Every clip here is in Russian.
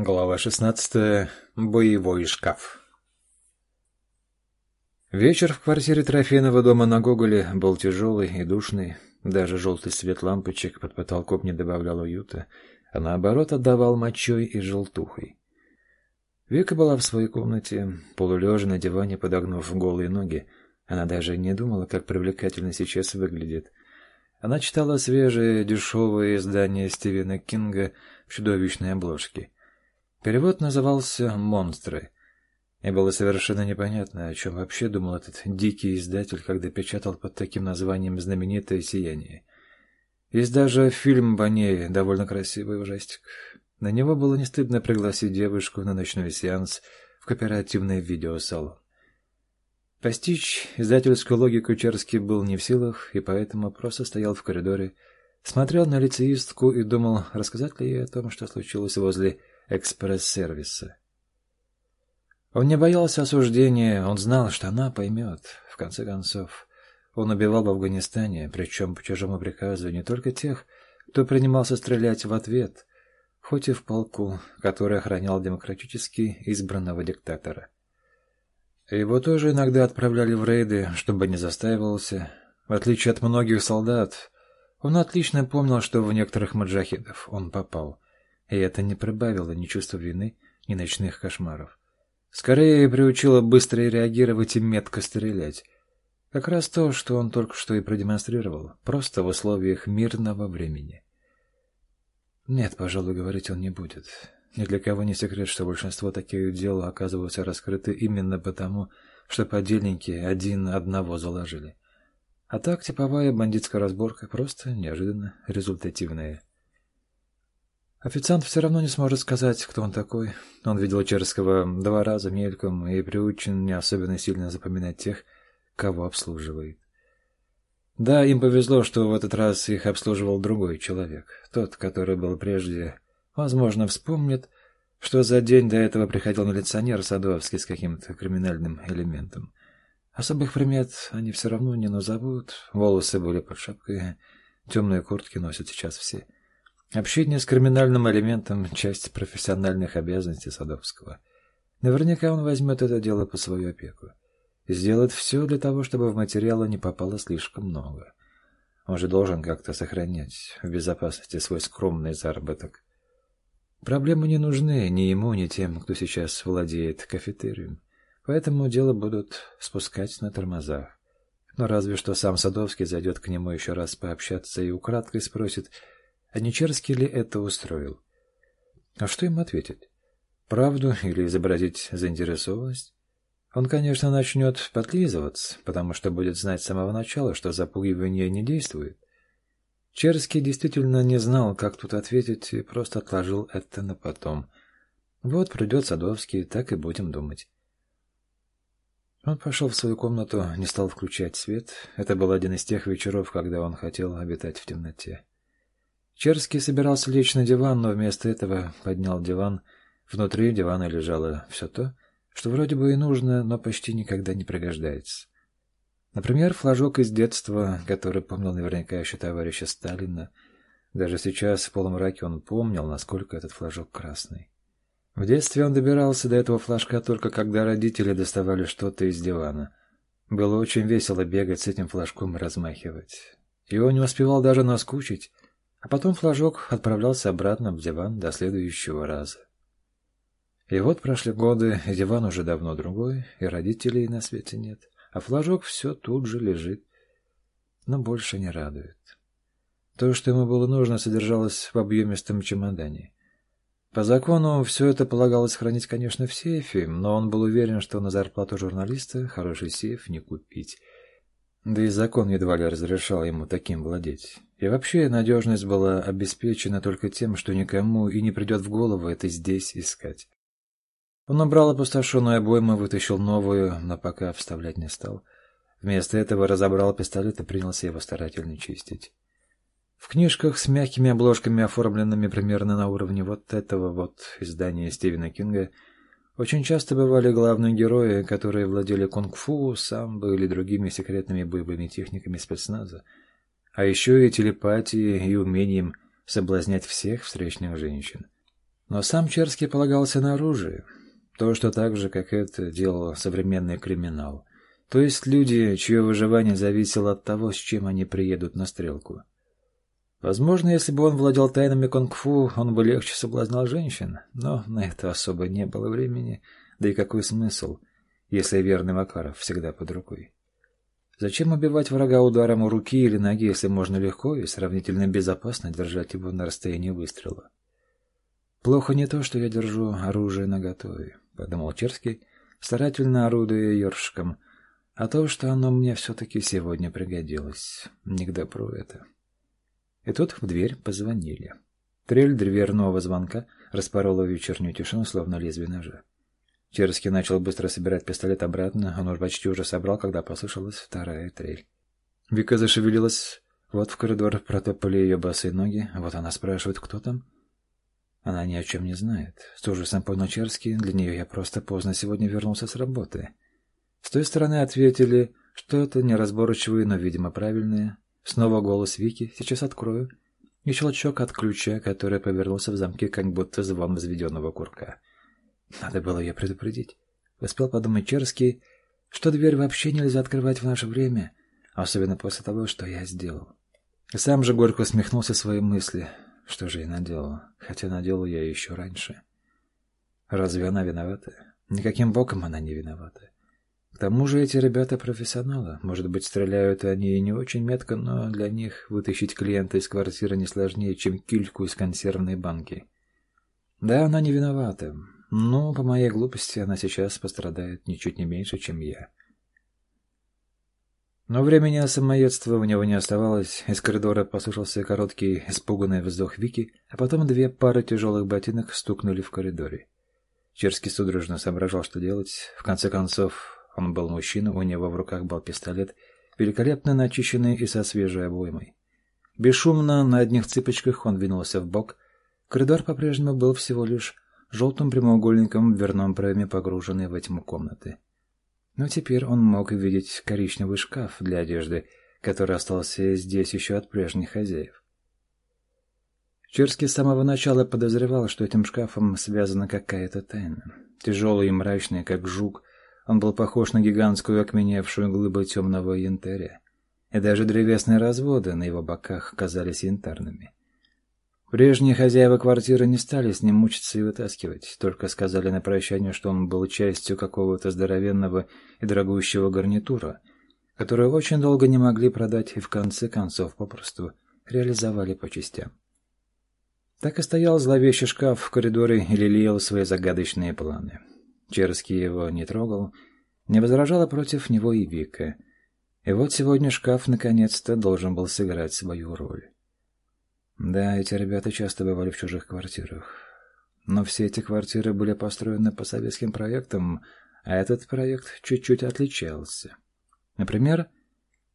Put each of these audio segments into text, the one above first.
Глава 16. Боевой шкаф. Вечер в квартире трофейного дома на Гоголе был тяжелый и душный. Даже желтый свет лампочек под потолком не добавлял уюта, а наоборот отдавал мочой и желтухой. Вика была в своей комнате, полулежа на диване, подогнув голые ноги. Она даже не думала, как привлекательно сейчас выглядит. Она читала свежее, дешевое издание Стивена Кинга в чудовищной обложке — Перевод назывался «Монстры». И было совершенно непонятно, о чем вообще думал этот дикий издатель, когда печатал под таким названием знаменитое «Сияние». Есть даже фильм Банеи, довольно красивый ужастик. На него было не стыдно пригласить девушку на ночной сеанс в кооперативный видеосалон. Постичь издательскую логику Черский был не в силах, и поэтому просто стоял в коридоре, смотрел на лицеистку и думал, рассказать ли ей о том, что случилось возле экспресс-сервиса. Он не боялся осуждения, он знал, что она поймет. В конце концов, он убивал в Афганистане, причем по чужому приказу, не только тех, кто принимался стрелять в ответ, хоть и в полку, который охранял демократически избранного диктатора. Его тоже иногда отправляли в рейды, чтобы не застаивался. В отличие от многих солдат, он отлично помнил, что в некоторых маджахидов он попал – и это не прибавило ни чувства вины, ни ночных кошмаров. Скорее приучило быстро реагировать и метко стрелять. Как раз то, что он только что и продемонстрировал, просто в условиях мирного времени. Нет, пожалуй, говорить он не будет. Ни для кого не секрет, что большинство таких дел оказываются раскрыты именно потому, что подельники один одного заложили. А так типовая бандитская разборка просто неожиданно результативная. Официант все равно не сможет сказать, кто он такой. Он видел Черского два раза мельком и приучен не особенно сильно запоминать тех, кого обслуживает. Да, им повезло, что в этот раз их обслуживал другой человек. Тот, который был прежде, возможно, вспомнит, что за день до этого приходил милиционер Садовский с каким-то криминальным элементом. Особых примет они все равно не назовут. Волосы были под шапкой, темные куртки носят сейчас все. — Общение с криминальным элементом — часть профессиональных обязанностей Садовского. Наверняка он возьмет это дело по свою опеку и сделает все для того, чтобы в материалы не попало слишком много. Он же должен как-то сохранять в безопасности свой скромный заработок. Проблемы не нужны ни ему, ни тем, кто сейчас владеет кафетерием, поэтому дело будут спускать на тормозах. Но разве что сам Садовский зайдет к нему еще раз пообщаться и украдкой спросит — а Нечерский ли это устроил? А что им ответить? Правду или изобразить заинтересованность? Он, конечно, начнет подлизываться, потому что будет знать с самого начала, что запугивание не действует. Черский действительно не знал, как тут ответить, и просто отложил это на потом. Вот придет Садовский, так и будем думать. Он пошел в свою комнату, не стал включать свет. Это был один из тех вечеров, когда он хотел обитать в темноте. Черский собирался лечь на диван, но вместо этого поднял диван. Внутри дивана лежало все то, что вроде бы и нужно, но почти никогда не пригождается. Например, флажок из детства, который помнил наверняка еще товарища Сталина. Даже сейчас, в полумраке, он помнил, насколько этот флажок красный. В детстве он добирался до этого флажка только когда родители доставали что-то из дивана. Было очень весело бегать с этим флажком и размахивать. Его не успевал даже наскучить, а потом флажок отправлялся обратно в диван до следующего раза. И вот прошли годы, и диван уже давно другой, и родителей на свете нет, а флажок все тут же лежит, но больше не радует. То, что ему было нужно, содержалось в объемистом чемодане. По закону все это полагалось хранить, конечно, в сейфе, но он был уверен, что на зарплату журналиста хороший сейф не купить. Да и закон едва ли разрешал ему таким владеть. И вообще надежность была обеспечена только тем, что никому и не придет в голову это здесь искать. Он набрал опустошенную обойму, вытащил новую, но пока вставлять не стал. Вместо этого разобрал пистолет и принялся его старательно чистить. В книжках с мягкими обложками, оформленными примерно на уровне вот этого вот издания Стивена Кинга, очень часто бывали главные герои, которые владели кунг-фу, самбо или другими секретными боевыми техниками спецназа а еще и телепатией и умением соблазнять всех встречных женщин. Но сам Черский полагался на оружие. То, что так же, как это, делал современный криминал. То есть люди, чье выживание зависело от того, с чем они приедут на стрелку. Возможно, если бы он владел тайнами кунг-фу, он бы легче соблазнял женщин, но на это особо не было времени, да и какой смысл, если верный Макаров всегда под рукой. Зачем убивать врага ударом руки или ноги, если можно легко и сравнительно безопасно держать его на расстоянии выстрела? Плохо не то, что я держу оружие наготове, подумал Черский, старательно орудуя ёршиком, а то, что оно мне все-таки сегодня пригодилось. Не к добру это. И тут в дверь позвонили. Трель дверного звонка распорола вечернюю тишину, словно лезвие ножа. Черский начал быстро собирать пистолет обратно. Он уже почти уже собрал, когда послышалась вторая трель. Вика зашевелилась. Вот в коридор протопали ее босые ноги. Вот она спрашивает, кто там. Она ни о чем не знает. С ужасом понял Черский. Для нее я просто поздно сегодня вернулся с работы. С той стороны ответили что-то неразборчивое, но, видимо, правильное. Снова голос Вики. Сейчас открою. И щелчок от ключа, который повернулся в замке, как будто звон возведенного курка. Надо было ее предупредить. Успел подумать Черский, что дверь вообще нельзя открывать в наше время, особенно после того, что я сделал. Сам же горько усмехнулся своей мысли. Что же я наделал? Хотя наделал я еще раньше. Разве она виновата? Никаким боком она не виновата. К тому же эти ребята профессионалы. Может быть, стреляют они и не очень метко, но для них вытащить клиента из квартиры не сложнее, чем кильку из консервной банки. Да, она не виновата. Но по моей глупости она сейчас пострадает ничуть не меньше, чем я. Но времени на самоедство у него не оставалось. Из коридора послышался короткий, испуганный вздох Вики, а потом две пары тяжелых ботинок стукнули в коридоре. Черский судорожно соображал, что делать. В конце концов, он был мужчина, у него в руках был пистолет, великолепно начищенный и со свежей обоймой. Бесшумно, на одних цыпочках он двинулся в бок. Коридор по-прежнему был всего лишь желтым прямоугольником в дверном проеме, погруженный в тьму комнаты. Но теперь он мог видеть коричневый шкаф для одежды, который остался здесь еще от прежних хозяев. Черский с самого начала подозревал, что этим шкафом связана какая-то тайна. Тяжелый и мрачный, как жук, он был похож на гигантскую окаменевшую глыбу темного янтаря, и даже древесные разводы на его боках казались янтарными. Прежние хозяева квартиры не стали с ним мучиться и вытаскивать, только сказали на прощание, что он был частью какого-то здоровенного и дорогущего гарнитура, которую очень долго не могли продать и в конце концов попросту реализовали по частям. Так и стоял зловещий шкаф в коридоре и лелеял свои загадочные планы. Черский его не трогал, не возражала против него и Вика. И вот сегодня шкаф наконец-то должен был сыграть свою роль. Да, эти ребята часто бывали в чужих квартирах. Но все эти квартиры были построены по советским проектам, а этот проект чуть-чуть отличался. Например,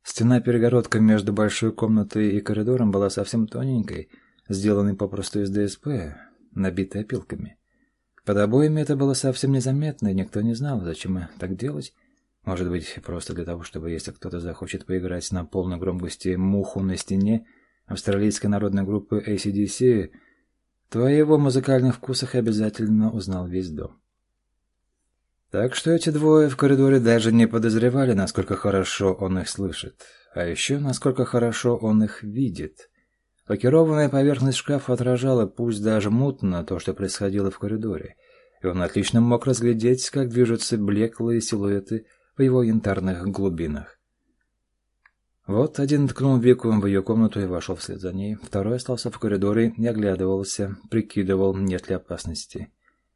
стена-перегородка между большой комнатой и коридором была совсем тоненькой, сделанной попросту из ДСП, набитой опилками. Под обоями это было совсем незаметно, и никто не знал, зачем так делать. Может быть, просто для того, чтобы, если кто-то захочет поиграть на полной громкости «Муху на стене» австралийской народной группы ACDC, то о его музыкальных вкусах обязательно узнал весь дом. Так что эти двое в коридоре даже не подозревали, насколько хорошо он их слышит, а еще насколько хорошо он их видит. Лакированная поверхность шкафа отражала, пусть даже мутно, то, что происходило в коридоре, и он отлично мог разглядеть, как движутся блеклые силуэты в его янтарных глубинах. Вот один ткнул Вику в ее комнату и вошел вслед за ней, второй остался в коридоре и оглядывался, прикидывал, нет ли опасности.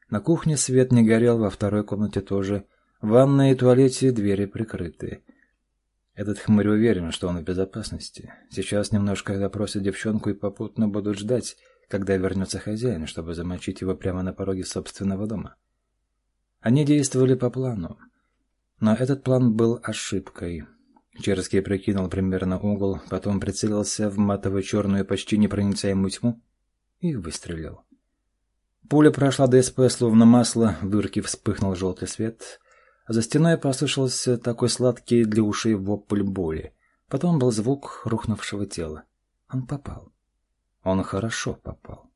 На кухне свет не горел, во второй комнате тоже. В ванной и туалете двери прикрыты. Этот хмырь уверен, что он в безопасности. Сейчас немножко допросят девчонку и попутно будут ждать, когда вернется хозяин, чтобы замочить его прямо на пороге собственного дома. Они действовали по плану. Но этот план был ошибкой. Черский прикинул примерно угол, потом прицелился в матово-черную, почти непроницаемую тьму и выстрелил. Пуля прошла ДСП словно масло, в дырке вспыхнул желтый свет, за стеной послышался такой сладкий для ушей вопль боли. Потом был звук рухнувшего тела. Он попал. Он хорошо попал.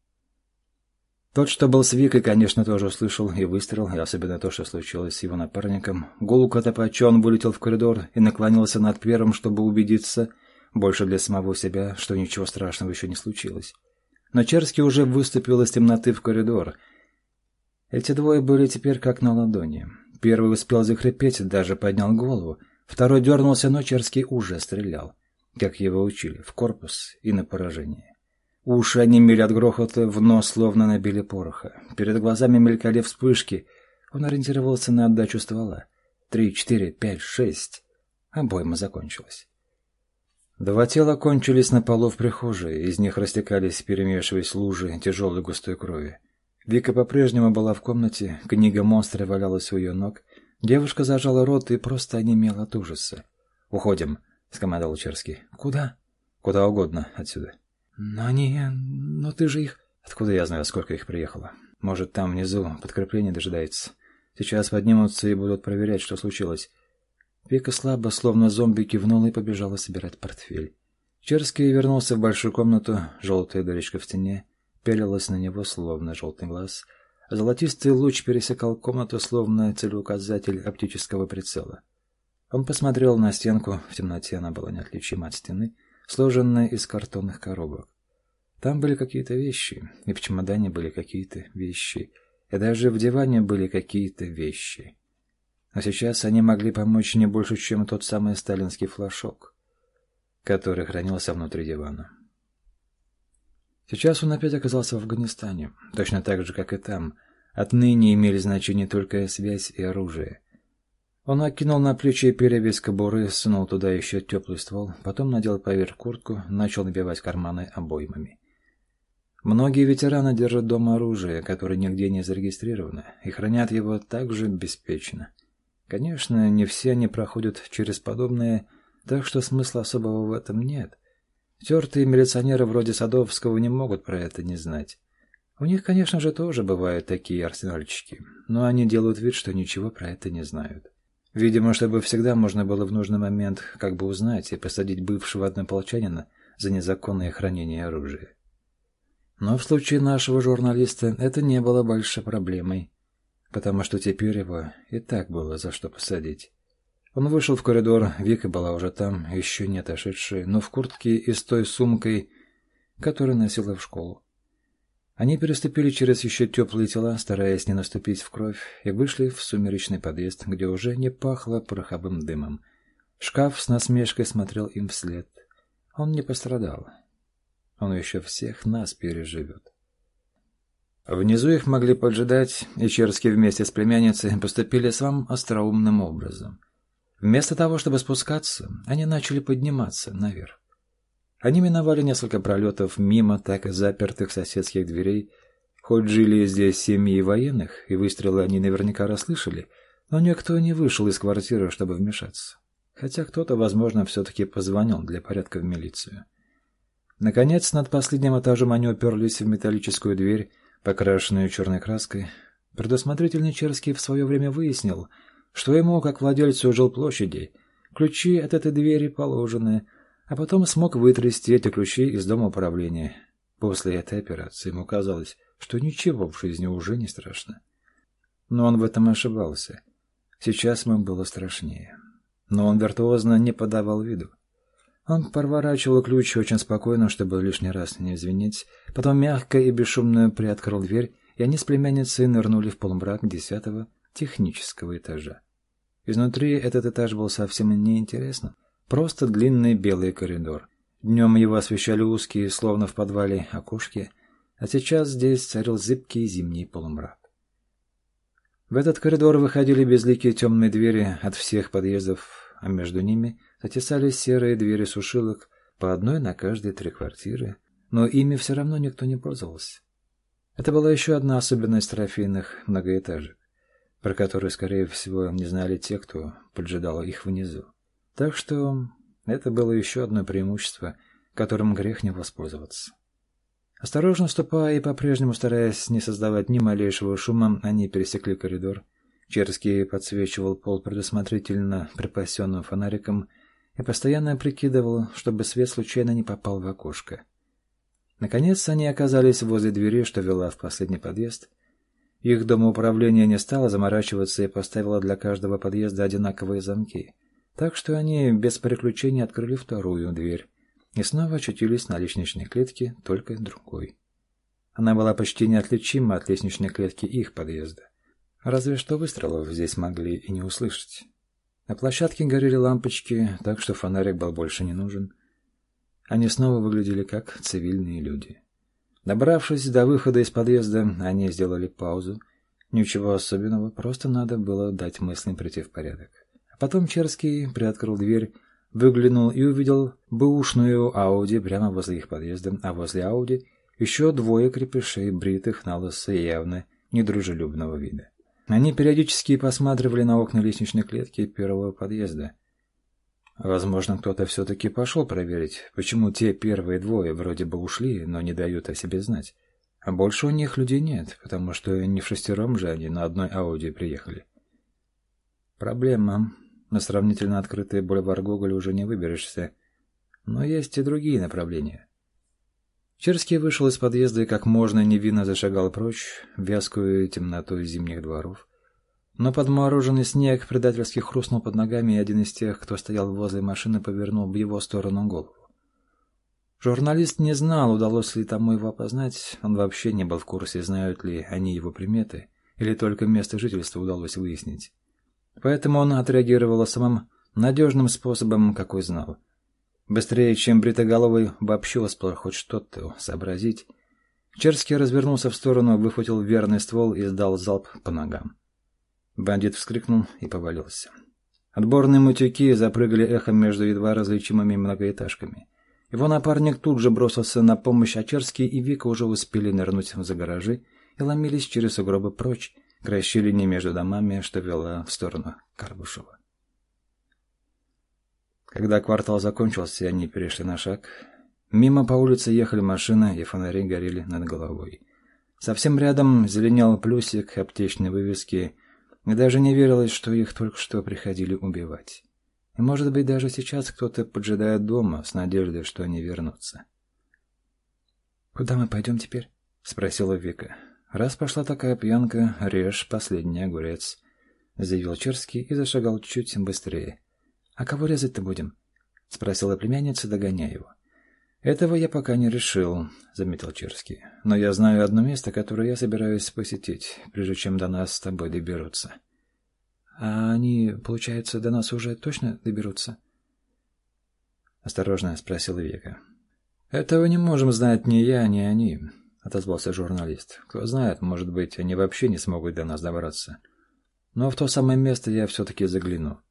Тот, что был с Викой, конечно, тоже услышал и выстрел, и особенно то, что случилось с его напарником. Гулко топача он вылетел в коридор и наклонился над первым, чтобы убедиться, больше для самого себя, что ничего страшного еще не случилось. Но Черский уже выступил из темноты в коридор. Эти двое были теперь как на ладони. Первый успел захрипеть, даже поднял голову. Второй дернулся, но Черский уже стрелял, как его учили, в корпус и на поражение. Уши онемели от грохота, в нос словно набили пороха. Перед глазами мелькали вспышки. Он ориентировался на отдачу ствола. Три, четыре, пять, шесть. Обойма закончилась. Два тела кончились на полу в прихожей, из них растекались, перемешиваясь лужи тяжелой густой крови. Вика по-прежнему была в комнате, книга монстра валялась у ее ног. Девушка зажала рот и просто онемела от ужаса. «Уходим», — скомандовал Черский. «Куда?» «Куда угодно отсюда». «Но они... Но ты же их...» «Откуда я знаю, сколько их приехало? Может, там внизу подкрепление дожидается. Сейчас поднимутся и будут проверять, что случилось». Вика слабо, словно зомби, кивнула и побежала собирать портфель. Черский вернулся в большую комнату, желтая дырочка в стене, пялилась на него, словно желтый глаз. Золотистый луч пересекал комнату, словно целеуказатель оптического прицела. Он посмотрел на стенку, в темноте она была неотличима от стены, сложенная из картонных коробок. Там были какие-то вещи, и в чемодане были какие-то вещи, и даже в диване были какие-то вещи. Но сейчас они могли помочь не больше, чем тот самый сталинский флажок, который хранился внутри дивана. Сейчас он опять оказался в Афганистане, точно так же, как и там. Отныне имели значение только связь и оружие. Он окинул на плечи перевес кобуры, сунул туда еще теплый ствол, потом надел поверх куртку, начал набивать карманы обоймами. Многие ветераны держат дома оружие, которое нигде не зарегистрировано, и хранят его так же беспечно. Конечно, не все они проходят через подобное, так что смысла особого в этом нет. Тертые милиционеры вроде Садовского не могут про это не знать. У них, конечно же, тоже бывают такие арсенальчики, но они делают вид, что ничего про это не знают. Видимо, чтобы всегда можно было в нужный момент как бы узнать и посадить бывшего однополчанина за незаконное хранение оружия. Но в случае нашего журналиста это не было большой проблемой, потому что теперь его и так было за что посадить. Он вышел в коридор, Вика была уже там, еще не отошедшая, но в куртке и с той сумкой, которую носила в школу. Они переступили через еще теплые тела, стараясь не наступить в кровь, и вышли в сумеречный подъезд, где уже не пахло пороховым дымом. Шкаф с насмешкой смотрел им вслед. Он не пострадал. Он еще всех нас переживет. Внизу их могли поджидать, и Черский вместе с племянницей поступили самым остроумным образом. Вместо того, чтобы спускаться, они начали подниматься наверх. Они миновали несколько пролетов мимо так и запертых соседских дверей. Хоть жили здесь семьи военных, и выстрелы они наверняка расслышали, но никто не вышел из квартиры, чтобы вмешаться. Хотя кто-то, возможно, все-таки позвонил для порядка в милицию. Наконец, над последним этажом они уперлись в металлическую дверь, покрашенную черной краской. Предусмотрительный Черский в свое время выяснил, что ему, как владельцу жилплощади, ключи от этой двери положены – а потом смог вытрясти эти ключи из дома управления. После этой операции ему казалось, что ничего в жизни уже не страшно. Но он в этом ошибался. Сейчас ему было страшнее. Но он виртуозно не подавал виду. Он проворачивал ключ очень спокойно, чтобы лишний раз не извинить, потом мягко и бесшумно приоткрыл дверь, и они с племянницей нырнули в полумрак десятого технического этажа. Изнутри этот этаж был совсем неинтересным. Просто длинный белый коридор. Днем его освещали узкие, словно в подвале, окошки, а сейчас здесь царил зыбкий зимний полумрак. В этот коридор выходили безликие темные двери от всех подъездов, а между ними затесались серые двери сушилок, по одной на каждые три квартиры, но ими все равно никто не пользовался. Это была еще одна особенность трофейных многоэтажек, про которую, скорее всего, не знали те, кто поджидал их внизу. Так что это было еще одно преимущество, которым грех не воспользоваться. Осторожно ступая и по-прежнему стараясь не создавать ни малейшего шума, они пересекли коридор. Черский подсвечивал пол предусмотрительно припасенным фонариком и постоянно прикидывал, чтобы свет случайно не попал в окошко. Наконец они оказались возле двери, что вела в последний подъезд. Их домоуправление не стало заморачиваться и поставило для каждого подъезда одинаковые замки. Так что они без приключений открыли вторую дверь и снова очутились на лестничной клетке, только другой. Она была почти неотличима от лестничной клетки их подъезда. Разве что выстрелов здесь могли и не услышать. На площадке горели лампочки, так что фонарик был больше не нужен. Они снова выглядели как цивильные люди. Добравшись до выхода из подъезда, они сделали паузу. Ничего особенного, просто надо было дать мыслям прийти в порядок. А потом Черский приоткрыл дверь, выглянул и увидел бэушную Ауди прямо возле их подъезда, а возле Ауди еще двое крепышей, бритых на лысо явно недружелюбного вида. Они периодически посматривали на окна лестничной клетки первого подъезда. Возможно, кто-то все-таки пошел проверить, почему те первые двое вроде бы ушли, но не дают о себе знать. А больше у них людей нет, потому что не в шестером же они на одной Ауди приехали. Проблема. На сравнительно открытый бульвар Гоголя уже не выберешься. Но есть и другие направления. Черский вышел из подъезда и как можно невинно зашагал прочь в вязкую темноту зимних дворов. Но подмороженный снег предательски хрустнул под ногами, и один из тех, кто стоял возле машины, повернул в его сторону голову. Журналист не знал, удалось ли тому его опознать, он вообще не был в курсе, знают ли они его приметы, или только место жительства удалось выяснить. Поэтому он отреагировал самым надежным способом, какой знал. Быстрее, чем бритоголовый вообще успел хоть что-то сообразить, Черский развернулся в сторону, выхватил верный ствол и сдал залп по ногам. Бандит вскрикнул и повалился. Отборные мутюки запрыгали эхом между едва различимыми многоэтажками. Его напарник тут же бросился на помощь, а Черский и Вика уже успели нырнуть за гаражи и ломились через сугробы прочь, к расщелине между домами, что вела в сторону Карбушева. Когда квартал закончился, они перешли на шаг, мимо по улице ехали машины, и фонари горели над головой. Совсем рядом зеленел плюсик аптечной вывески и даже не верилось, что их только что приходили убивать. И, может быть, даже сейчас кто-то поджидает дома с надеждой, что они вернутся. «Куда мы пойдем теперь?» — спросила Вика. «Раз пошла такая пьянка, режь последний огурец», — заявил Черский и зашагал чуть быстрее. «А кого резать-то будем?» — спросила племянница, догоняя его. «Этого я пока не решил», — заметил Черский. «Но я знаю одно место, которое я собираюсь посетить, прежде чем до нас с тобой доберутся». «А они, получается, до нас уже точно доберутся?» Осторожно спросил Века. «Этого не можем знать ни я, ни они», — отозвался журналист. «Кто знает, может быть, они вообще не смогут до нас добраться. Но в то самое место я все-таки загляну».